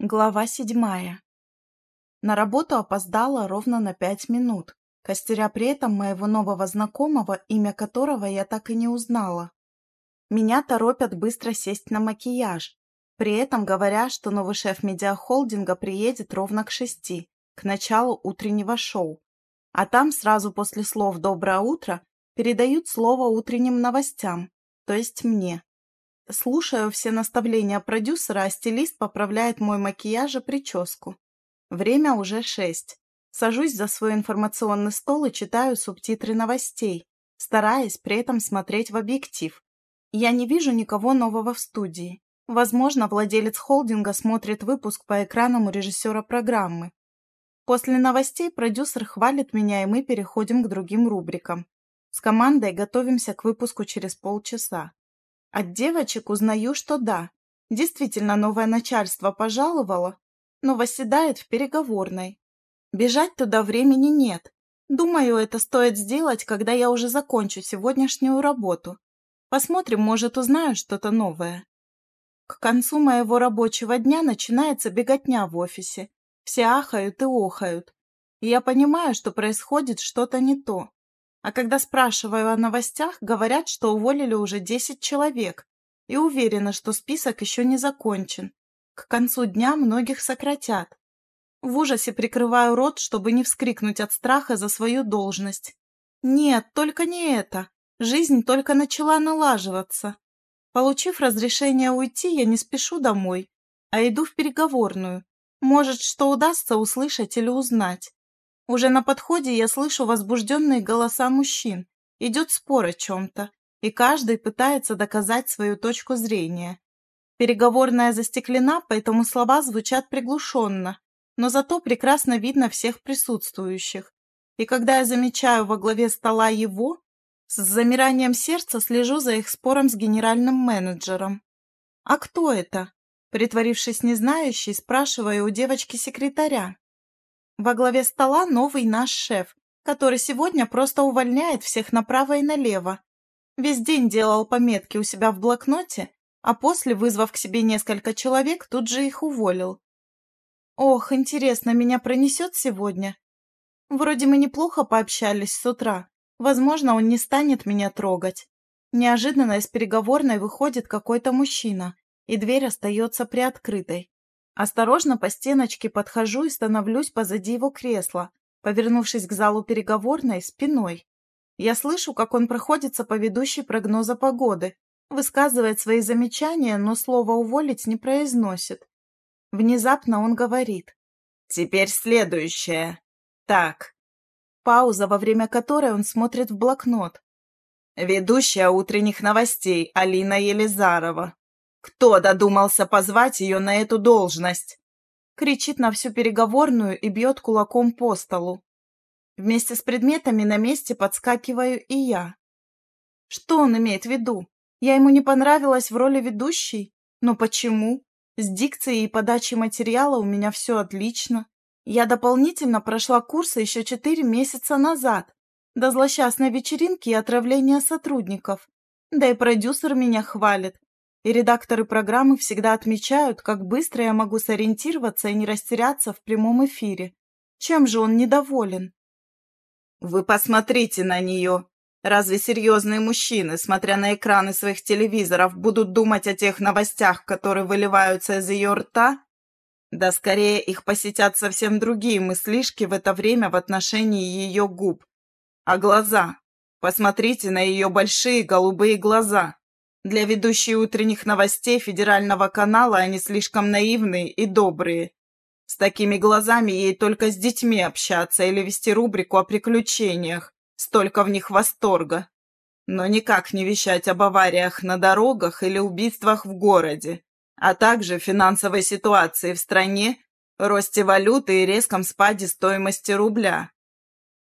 Глава седьмая. На работу опоздала ровно на пять минут, костеря при этом моего нового знакомого, имя которого я так и не узнала. Меня торопят быстро сесть на макияж, при этом говоря, что новый шеф медиахолдинга приедет ровно к шести, к началу утреннего шоу. А там сразу после слов «доброе утро» передают слово утренним новостям, то есть мне. Слушаю все наставления продюсера, а стилист поправляет мой макияж и прическу. Время уже шесть. Сажусь за свой информационный стол и читаю субтитры новостей, стараясь при этом смотреть в объектив. Я не вижу никого нового в студии. Возможно, владелец холдинга смотрит выпуск по экранам у режиссера программы. После новостей продюсер хвалит меня, и мы переходим к другим рубрикам. С командой готовимся к выпуску через полчаса. От девочек узнаю, что да, действительно новое начальство пожаловало, но восседает в переговорной. Бежать туда времени нет. Думаю, это стоит сделать, когда я уже закончу сегодняшнюю работу. Посмотрим, может, узнаю что-то новое. К концу моего рабочего дня начинается беготня в офисе. Все ахают и охают. И я понимаю, что происходит что-то не то. А когда спрашиваю о новостях, говорят, что уволили уже 10 человек, и уверена, что список еще не закончен. К концу дня многих сократят. В ужасе прикрываю рот, чтобы не вскрикнуть от страха за свою должность. Нет, только не это. Жизнь только начала налаживаться. Получив разрешение уйти, я не спешу домой, а иду в переговорную. Может, что удастся услышать или узнать. Уже на подходе я слышу возбужденные голоса мужчин. Идет спор о чем-то, и каждый пытается доказать свою точку зрения. Переговорная застеклена, поэтому слова звучат приглушенно, но зато прекрасно видно всех присутствующих. И когда я замечаю во главе стола его, с замиранием сердца слежу за их спором с генеральным менеджером. «А кто это?» Притворившись незнающей, спрашиваю у девочки-секретаря. Во главе стола новый наш шеф, который сегодня просто увольняет всех направо и налево. Весь день делал пометки у себя в блокноте, а после, вызвав к себе несколько человек, тут же их уволил. Ох, интересно, меня пронесет сегодня? Вроде мы неплохо пообщались с утра. Возможно, он не станет меня трогать. Неожиданно из переговорной выходит какой-то мужчина, и дверь остается приоткрытой. Осторожно по стеночке подхожу и становлюсь позади его кресла, повернувшись к залу переговорной спиной. Я слышу, как он проходится по ведущей прогноза погоды, высказывает свои замечания, но слово «уволить» не произносит. Внезапно он говорит. «Теперь следующее. Так». Пауза, во время которой он смотрит в блокнот. Ведущая утренних новостей Алина Елизарова. Кто додумался позвать ее на эту должность? Кричит на всю переговорную и бьет кулаком по столу. Вместе с предметами на месте подскакиваю и я. Что он имеет в виду? Я ему не понравилась в роли ведущей? Но почему? С дикцией и подачей материала у меня все отлично. Я дополнительно прошла курсы еще четыре месяца назад, до злосчастной вечеринки и отравления сотрудников. Да и продюсер меня хвалит, и редакторы программы всегда отмечают, как быстро я могу сориентироваться и не растеряться в прямом эфире. Чем же он недоволен? Вы посмотрите на нее. Разве серьезные мужчины, смотря на экраны своих телевизоров, будут думать о тех новостях, которые выливаются из ее рта? Да скорее их посетят совсем другие мыслишки в это время в отношении ее губ. А глаза? Посмотрите на ее большие голубые глаза. Для ведущей утренних новостей федерального канала они слишком наивные и добрые. С такими глазами ей только с детьми общаться или вести рубрику о приключениях. Столько в них восторга. Но никак не вещать об авариях на дорогах или убийствах в городе, а также финансовой ситуации в стране, росте валюты и резком спаде стоимости рубля.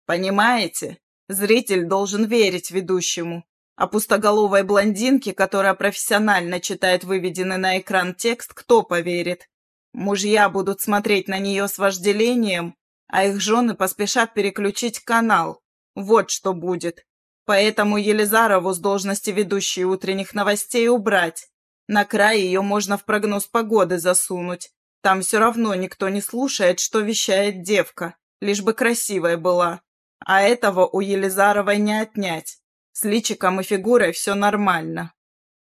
Понимаете? Зритель должен верить ведущему, а пустоголовой блондинке, которая профессионально читает выведенный на экран текст, кто поверит? Мужья будут смотреть на нее с вожделением, а их жены поспешат переключить канал. Вот что будет. Поэтому Елизарову с должности ведущей утренних новостей убрать. На край ее можно в прогноз погоды засунуть. Там все равно никто не слушает, что вещает девка, лишь бы красивая была. А этого у Елизаровой не отнять. С личиком и фигурой все нормально.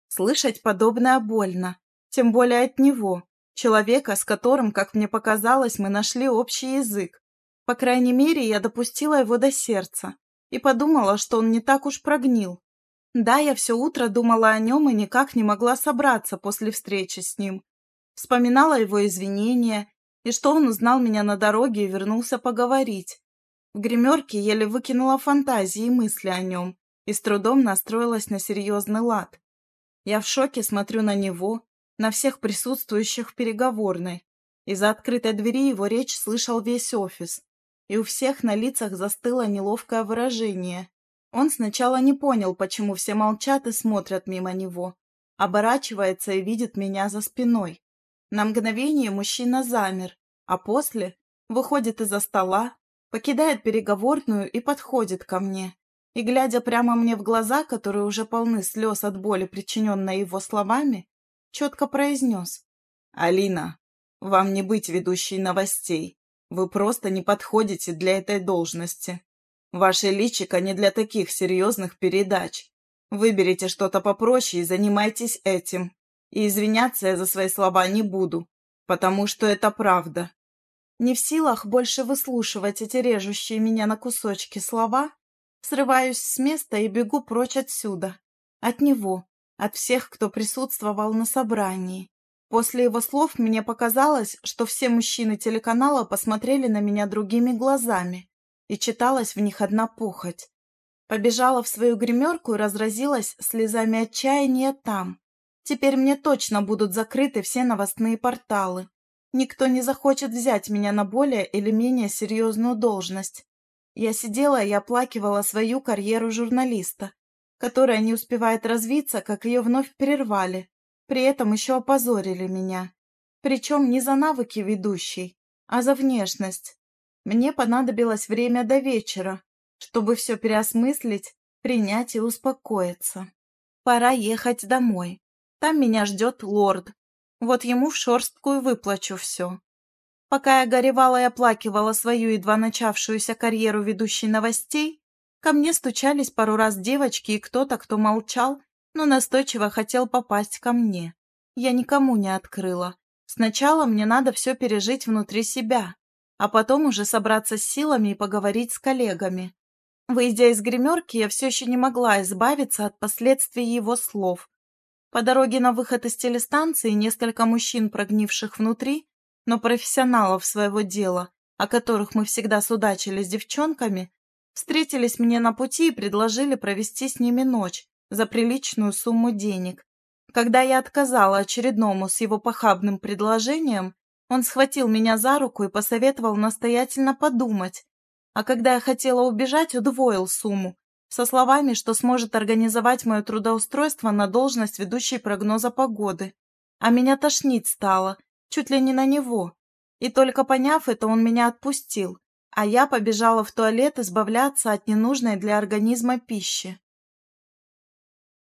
Слышать подобное больно, тем более от него, человека, с которым, как мне показалось, мы нашли общий язык. По крайней мере, я допустила его до сердца и подумала, что он не так уж прогнил. Да, я все утро думала о нем и никак не могла собраться после встречи с ним. Вспоминала его извинения и что он узнал меня на дороге и вернулся поговорить. В гримерке еле выкинула фантазии и мысли о нем и с трудом настроилась на серьезный лад. Я в шоке смотрю на него, на всех присутствующих в переговорной. Из-за открытой двери его речь слышал весь офис, и у всех на лицах застыло неловкое выражение. Он сначала не понял, почему все молчат и смотрят мимо него, оборачивается и видит меня за спиной. На мгновение мужчина замер, а после выходит из-за стола, покидает переговорную и подходит ко мне. И, глядя прямо мне в глаза, которые уже полны слез от боли, причиненной его словами, четко произнес. «Алина, вам не быть ведущей новостей. Вы просто не подходите для этой должности. Ваше личико не для таких серьезных передач. Выберите что-то попроще и занимайтесь этим. И извиняться я за свои слова не буду, потому что это правда. Не в силах больше выслушивать эти режущие меня на кусочки слова, срываюсь с места и бегу прочь отсюда. От него, от всех, кто присутствовал на собрании. После его слов мне показалось, что все мужчины телеканала посмотрели на меня другими глазами, и читалась в них одна похоть. Побежала в свою гримерку и разразилась слезами отчаяния там, Теперь мне точно будут закрыты все новостные порталы. Никто не захочет взять меня на более или менее серьезную должность. Я сидела и оплакивала свою карьеру журналиста, которая не успевает развиться, как ее вновь прервали. При этом еще опозорили меня. Причем не за навыки ведущей, а за внешность. Мне понадобилось время до вечера, чтобы все переосмыслить, принять и успокоиться. Пора ехать домой. Там меня ждет лорд. Вот ему в шорстку и выплачу все. Пока я горевала и оплакивала свою едва начавшуюся карьеру ведущей новостей, ко мне стучались пару раз девочки и кто-то, кто молчал, но настойчиво хотел попасть ко мне. Я никому не открыла. Сначала мне надо все пережить внутри себя, а потом уже собраться с силами и поговорить с коллегами. Выйдя из гримерки, я все еще не могла избавиться от последствий его слов, по дороге на выход из телестанции несколько мужчин, прогнивших внутри, но профессионалов своего дела, о которых мы всегда судачили с девчонками, встретились мне на пути и предложили провести с ними ночь за приличную сумму денег. Когда я отказала очередному с его похабным предложением, он схватил меня за руку и посоветовал настоятельно подумать, а когда я хотела убежать, удвоил сумму, со словами, что сможет организовать мое трудоустройство на должность ведущей прогноза погоды. А меня тошнить стало, чуть ли не на него. И только поняв это, он меня отпустил, а я побежала в туалет избавляться от ненужной для организма пищи.